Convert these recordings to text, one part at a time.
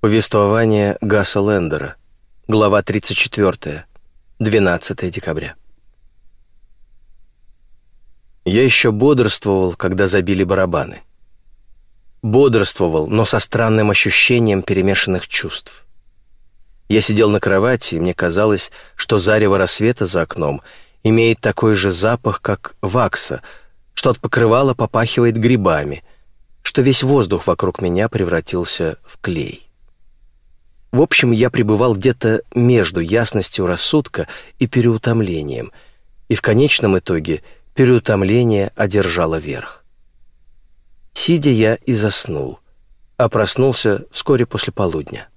Повествование Гаса Лендера. Глава 34. 12 декабря. Я еще бодрствовал, когда забили барабаны. Бодрствовал, но со странным ощущением перемешанных чувств. Я сидел на кровати, и мне казалось, что зарево рассвета за окном имеет такой же запах, как вакса, что от покрывала попахивает грибами, что весь воздух вокруг меня превратился в клей. В общем, я пребывал где-то между ясностью рассудка и переутомлением, и в конечном итоге переутомление одержало верх. Сидя я и заснул, а проснулся вскоре после полудня.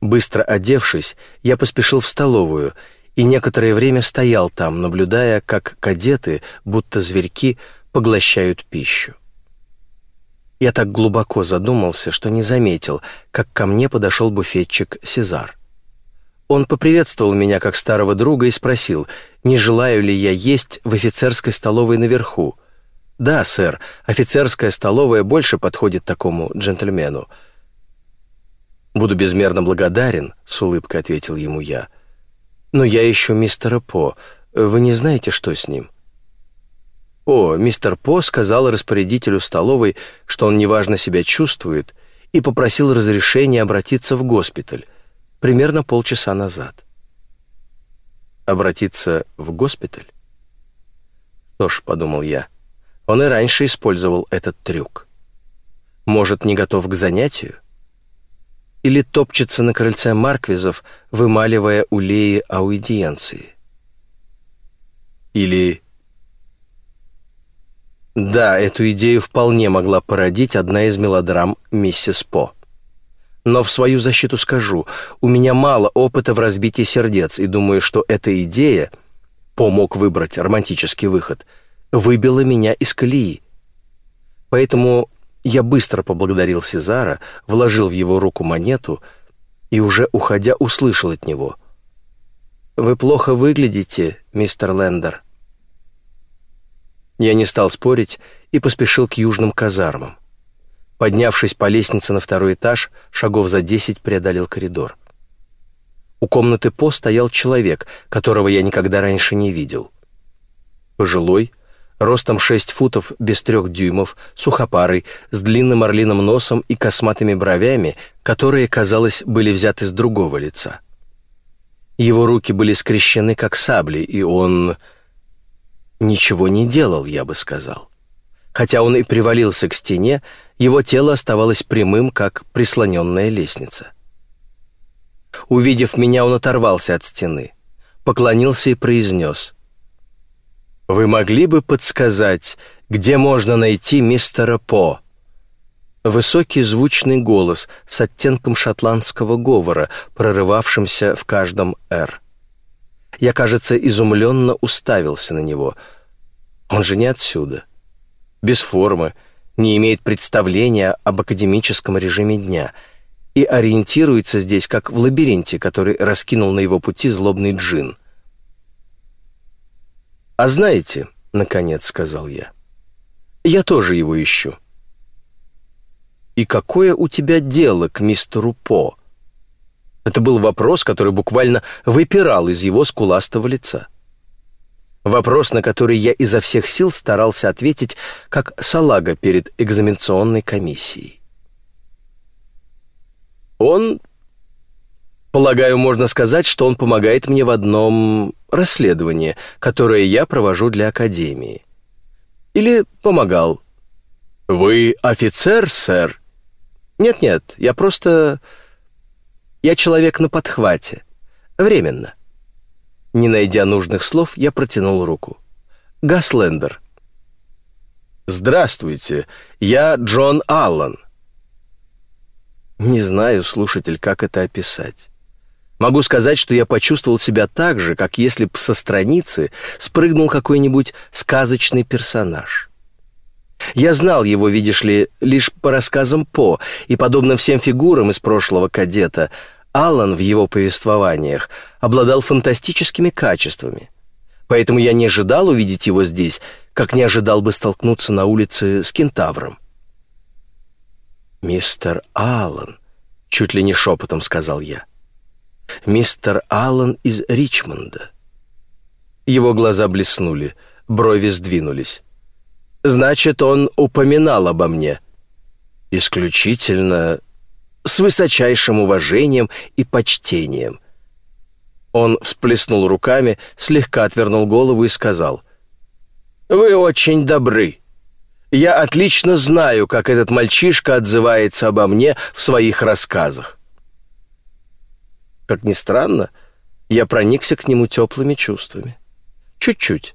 Быстро одевшись, я поспешил в столовую и некоторое время стоял там, наблюдая, как кадеты, будто зверьки, поглощают пищу. Я так глубоко задумался, что не заметил, как ко мне подошел буфетчик Сезар. Он поприветствовал меня как старого друга и спросил, не желаю ли я есть в офицерской столовой наверху. «Да, сэр, офицерская столовая больше подходит такому джентльмену». «Буду безмерно благодарен», — с улыбкой ответил ему я. «Но я ищу мистера По. Вы не знаете, что с ним?» «О, мистер По сказал распорядителю столовой, что он неважно себя чувствует, и попросил разрешения обратиться в госпиталь примерно полчаса назад». «Обратиться в госпиталь?» «Что ж», — подумал я, — «он и раньше использовал этот трюк. Может, не готов к занятию? Или топчется на крыльце Марквизов, вымаливая у Леи аудиенции? Или да, эту идею вполне могла породить одна из мелодрам «Миссис По». Но в свою защиту скажу, у меня мало опыта в разбитии сердец, и думаю, что эта идея, По мог выбрать романтический выход, выбила меня из колеи. Поэтому я быстро поблагодарил Сезара, вложил в его руку монету и уже уходя услышал от него. «Вы плохо выглядите, мистер Лендер». Я не стал спорить и поспешил к южным казармам. Поднявшись по лестнице на второй этаж, шагов за десять преодолел коридор. У комнаты По стоял человек, которого я никогда раньше не видел. Пожилой, ростом шесть футов без трех дюймов, сухопарый, с длинным орлиным носом и косматыми бровями, которые, казалось, были взяты с другого лица. Его руки были скрещены, как сабли, и он ничего не делал, я бы сказал. Хотя он и привалился к стене, его тело оставалось прямым, как прислоненная лестница. Увидев меня, он оторвался от стены, поклонился и произнес. «Вы могли бы подсказать, где можно найти мистера По?» Высокий звучный голос с оттенком шотландского говора, прорывавшимся в каждом «р». Я, кажется, изумленно уставился на него. Он же не отсюда. Без формы, не имеет представления об академическом режиме дня и ориентируется здесь, как в лабиринте, который раскинул на его пути злобный джин. «А знаете, — наконец сказал я, — я тоже его ищу». «И какое у тебя дело к мистеру По?» Это был вопрос, который буквально выпирал из его скуластого лица. Вопрос, на который я изо всех сил старался ответить, как салага перед экзаменационной комиссией. Он, полагаю, можно сказать, что он помогает мне в одном расследовании, которое я провожу для Академии. Или помогал. «Вы офицер, сэр?» «Нет-нет, я просто я человек на подхвате. Временно. Не найдя нужных слов, я протянул руку. Гаслендер. «Здравствуйте, я Джон Аллан». Не знаю, слушатель, как это описать. Могу сказать, что я почувствовал себя так же, как если бы со страницы спрыгнул какой-нибудь сказочный персонаж. Я знал его, видишь ли, лишь по рассказам По, и, подобно всем фигурам из прошлого кадета, Аллан в его повествованиях обладал фантастическими качествами. Поэтому я не ожидал увидеть его здесь, как не ожидал бы столкнуться на улице с кентавром. «Мистер Аллан», чуть ли не шепотом сказал я. «Мистер Аллан из Ричмонда». Его глаза блеснули, брови сдвинулись. «Значит, он упоминал обо мне». «Исключительно с высочайшим уважением и почтением». Он всплеснул руками, слегка отвернул голову и сказал, «Вы очень добры. Я отлично знаю, как этот мальчишка отзывается обо мне в своих рассказах. Как ни странно, я проникся к нему теплыми чувствами. Чуть-чуть.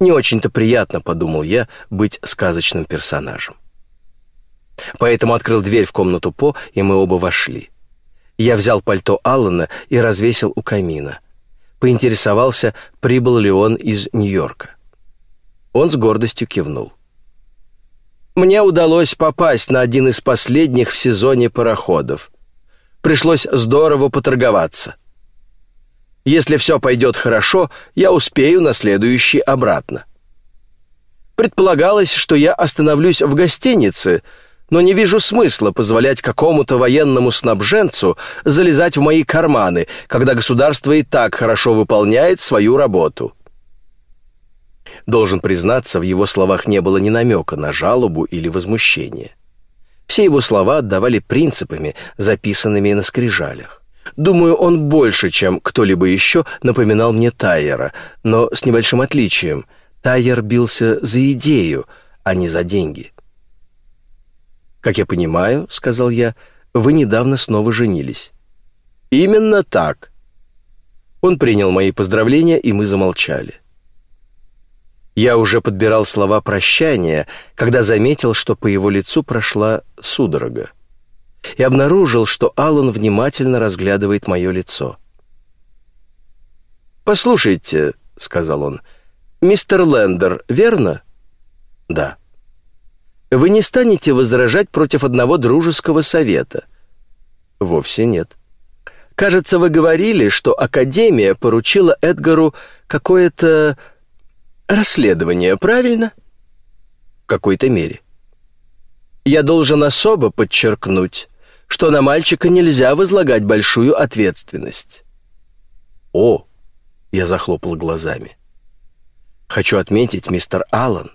Не очень-то приятно, подумал я, быть сказочным персонажем. Поэтому открыл дверь в комнату По, и мы оба вошли. Я взял пальто Аллана и развесил у камина. Поинтересовался, прибыл ли он из Нью-Йорка. Он с гордостью кивнул мне удалось попасть на один из последних в сезоне пароходов. Пришлось здорово поторговаться. Если все пойдет хорошо, я успею на следующий обратно. Предполагалось, что я остановлюсь в гостинице, но не вижу смысла позволять какому-то военному снабженцу залезать в мои карманы, когда государство и так хорошо выполняет свою работу. Должен признаться, в его словах не было ни намека на жалобу или возмущение. Все его слова отдавали принципами, записанными на скрижалях. Думаю, он больше, чем кто-либо еще, напоминал мне Тайера, но с небольшим отличием. Тайер бился за идею, а не за деньги. «Как я понимаю, — сказал я, — вы недавно снова женились». «Именно так». Он принял мои поздравления, и мы замолчали. Я уже подбирал слова прощания, когда заметил, что по его лицу прошла судорога. И обнаружил, что Аллан внимательно разглядывает мое лицо. «Послушайте», — сказал он, — «мистер Лендер, верно?» «Да». «Вы не станете возражать против одного дружеского совета?» «Вовсе нет». «Кажется, вы говорили, что Академия поручила Эдгару какое-то расследование, правильно? В какой-то мере. Я должен особо подчеркнуть, что на мальчика нельзя возлагать большую ответственность. О, я захлопал глазами. Хочу отметить, мистер Аллан,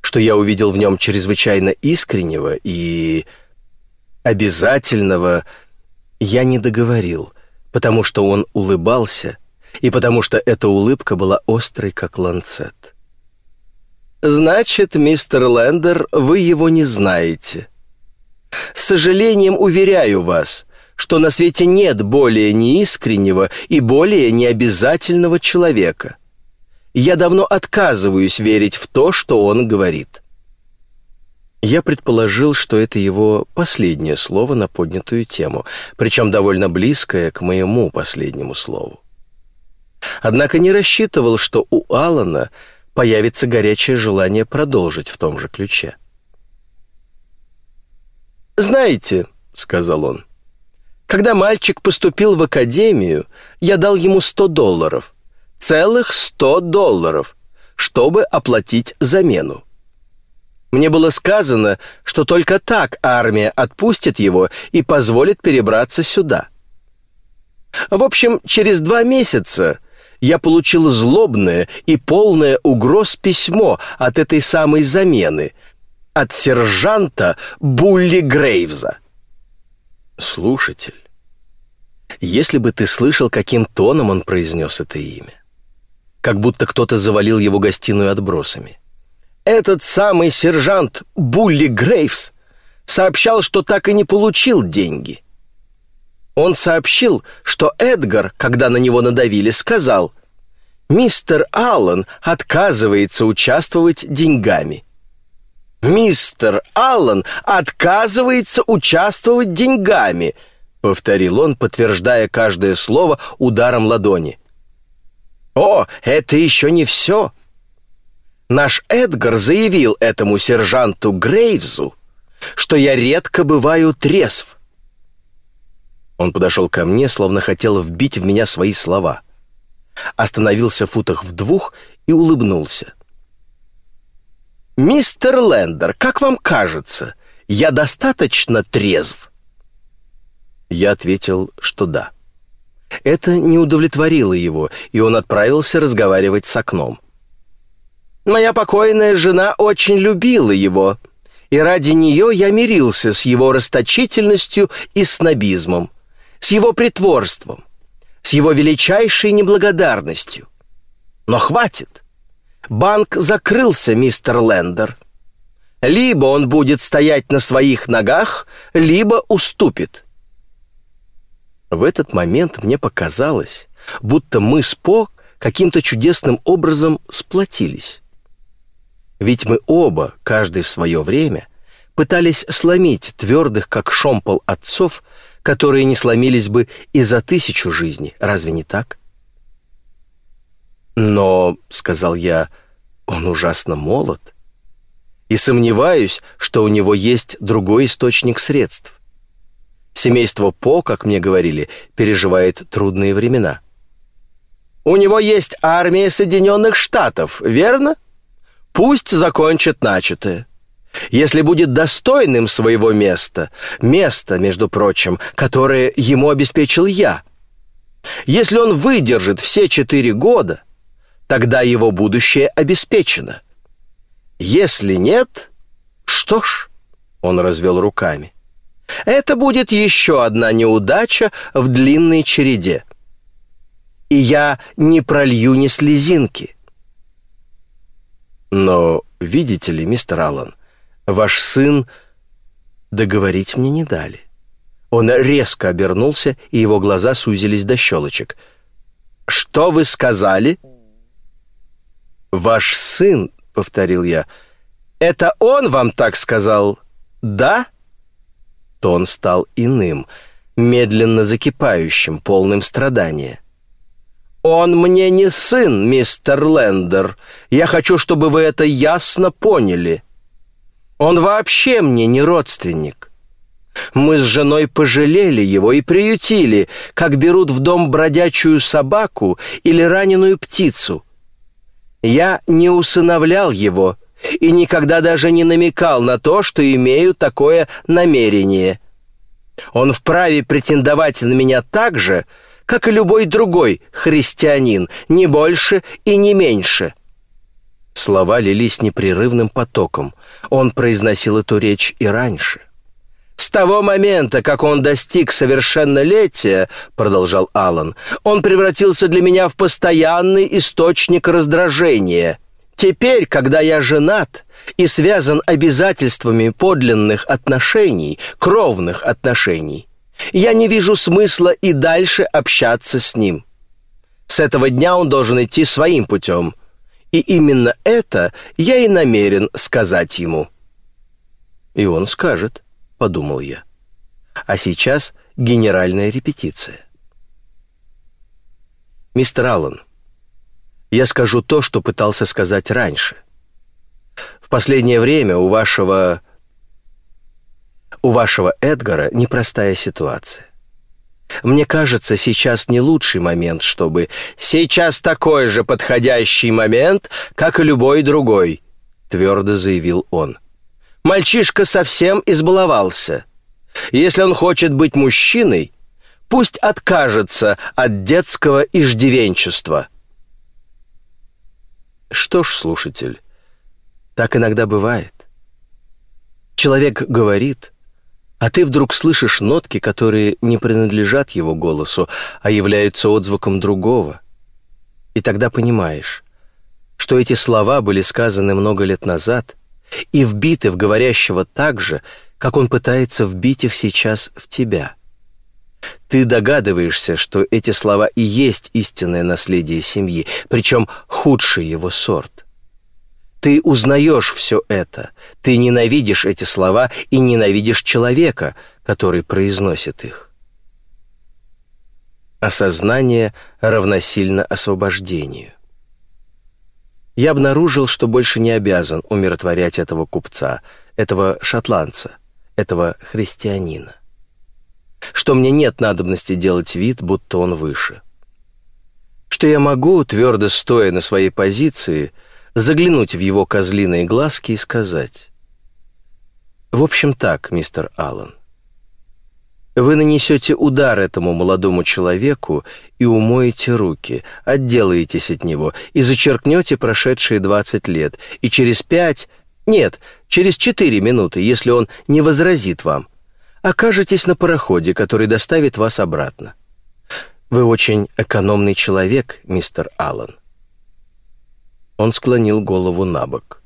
что я увидел в нем чрезвычайно искреннего и обязательного я не договорил, потому что он улыбался и потому что эта улыбка была острой, как ланцет. Значит, мистер Лендер, вы его не знаете. С сожалением уверяю вас, что на свете нет более неискреннего и более необязательного человека. Я давно отказываюсь верить в то, что он говорит. Я предположил, что это его последнее слово на поднятую тему, причем довольно близкое к моему последнему слову. Однако не рассчитывал, что у Алана появится горячее желание продолжить в том же ключе. «Знаете», — сказал он, — «когда мальчик поступил в академию, я дал ему 100 долларов, целых 100 долларов, чтобы оплатить замену. Мне было сказано, что только так армия отпустит его и позволит перебраться сюда. В общем, через два месяца я получил злобное и полное угроз письмо от этой самой замены, от сержанта Булли Грейвза. Слушатель, если бы ты слышал, каким тоном он произнес это имя, как будто кто-то завалил его гостиную отбросами. Этот самый сержант Булли Грейвс сообщал, что так и не получил деньги. Он сообщил, что Эдгар, когда на него надавили, сказал «Мистер Аллан отказывается участвовать деньгами». «Мистер Аллан отказывается участвовать деньгами», — повторил он, подтверждая каждое слово ударом ладони. «О, это еще не все!» Наш Эдгар заявил этому сержанту Грейвзу, что я редко бываю трезв. Он подошел ко мне, словно хотел вбить в меня свои слова. Остановился в футах в двух и улыбнулся. «Мистер Лендер, как вам кажется, я достаточно трезв?» Я ответил, что да. Это не удовлетворило его, и он отправился разговаривать с окном. «Моя покойная жена очень любила его, и ради нее я мирился с его расточительностью и снобизмом, с его притворством, с его величайшей неблагодарностью. Но хватит. Банк закрылся, мистер Лендер. Либо он будет стоять на своих ногах, либо уступит. В этот момент мне показалось, будто мы с По каким-то чудесным образом сплотились. Ведь мы оба, каждый в свое время, пытались сломить твердых, как шомпол отцов, которые не сломились бы и за тысячу жизней. Разве не так? «Но», — сказал я, — «он ужасно молод и сомневаюсь, что у него есть другой источник средств. Семейство По, как мне говорили, переживает трудные времена. У него есть армия Соединенных Штатов, верно? Пусть закончит начатое. Если будет достойным своего места, место, между прочим, которое ему обеспечил я. Если он выдержит все четыре года, тогда его будущее обеспечено. Если нет, что ж, он развел руками. Это будет еще одна неудача в длинной череде. И я не пролью ни слезинки. Но, видите ли, мистер Аллан, ваш сын договорить мне не дали. Он резко обернулся, и его глаза сузились до щелочек. «Что вы сказали?» «Ваш сын — повторил я. «Это он вам так сказал, да?» Тон стал иным, медленно закипающим, полным страдания. «Он мне не сын, мистер Лендер. Я хочу, чтобы вы это ясно поняли. Он вообще мне не родственник. Мы с женой пожалели его и приютили, как берут в дом бродячую собаку или раненую птицу. Я не усыновлял его и никогда даже не намекал на то, что имею такое намерение. Он вправе претендовать на меня так же, как и любой другой христианин, не больше и не меньше». Слова лились непрерывным потоком. Он произносил эту речь и раньше. С того момента, как он достиг совершеннолетия, продолжал Алан, он превратился для меня в постоянный источник раздражения. Теперь, когда я женат и связан обязательствами подлинных отношений, кровных отношений, я не вижу смысла и дальше общаться с ним. С этого дня он должен идти своим путем. И именно это я и намерен сказать ему. И он скажет подумал я. А сейчас генеральная репетиция. Мистер Аллан, я скажу то, что пытался сказать раньше. В последнее время у вашего... У вашего Эдгара непростая ситуация. Мне кажется, сейчас не лучший момент, чтобы... Сейчас такой же подходящий момент, как и любой другой, твердо заявил он. Мальчишка совсем избаловался. Если он хочет быть мужчиной, пусть откажется от детского иждивенчества. Что ж, слушатель, так иногда бывает. Человек говорит, а ты вдруг слышишь нотки, которые не принадлежат его голосу, а являются отзвуком другого. И тогда понимаешь, что эти слова были сказаны много лет назад — и вбиты в говорящего так же, как он пытается вбить их сейчас в тебя. Ты догадываешься, что эти слова и есть истинное наследие семьи, причем худший его сорт. Ты узнаешь все это, ты ненавидишь эти слова и ненавидишь человека, который произносит их. Осознание равносильно освобождению я обнаружил, что больше не обязан умиротворять этого купца, этого шотландца, этого христианина. Что мне нет надобности делать вид, будто он выше. Что я могу, твердо стоя на своей позиции, заглянуть в его козлиные глазки и сказать. В общем так, мистер Аллан. Вы нанесете удар этому молодому человеку и умоете руки, отделаетесь от него и зачеркнете прошедшие 20 лет, и через пять, нет, через четыре минуты, если он не возразит вам, окажетесь на пароходе, который доставит вас обратно. Вы очень экономный человек, мистер Аллен. Он склонил голову на бок.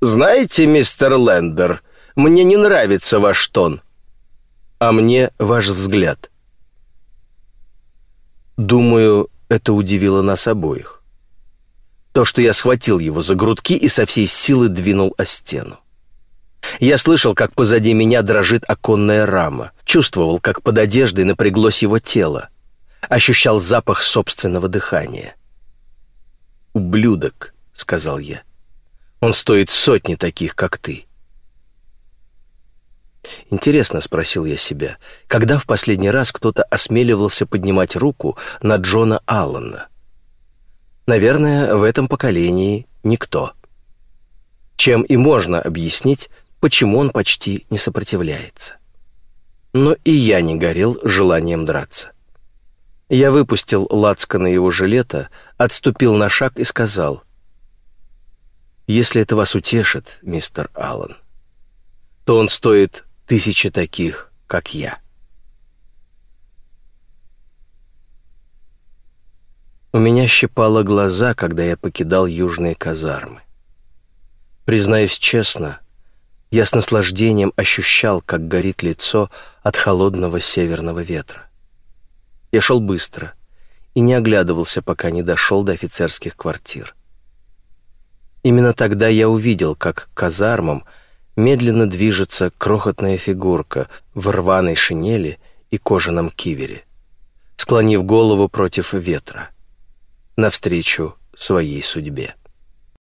«Знаете, мистер Лендер, мне не нравится ваш тон» а мне ваш взгляд. Думаю, это удивило нас обоих. То, что я схватил его за грудки и со всей силы двинул о стену. Я слышал, как позади меня дрожит оконная рама, чувствовал, как под одеждой напряглось его тело, ощущал запах собственного дыхания. «Ублюдок», — сказал я. «Он стоит сотни таких, как ты». Интересно, спросил я себя, когда в последний раз кто-то осмеливался поднимать руку на Джона Аллана? Наверное, в этом поколении никто. Чем и можно объяснить, почему он почти не сопротивляется. Но и я не горел желанием драться. Я выпустил на его жилета, отступил на шаг и сказал, «Если это вас утешит, мистер Аллан, то он стоит тысячи таких, как я. У меня щипало глаза, когда я покидал южные казармы. Признаюсь честно, я с наслаждением ощущал, как горит лицо от холодного северного ветра. Я шел быстро и не оглядывался, пока не дошел до офицерских квартир. Именно тогда я увидел, как к казармам – медленно движется крохотная фигурка в рваной шинели и кожаном кивере, склонив голову против ветра, навстречу своей судьбе.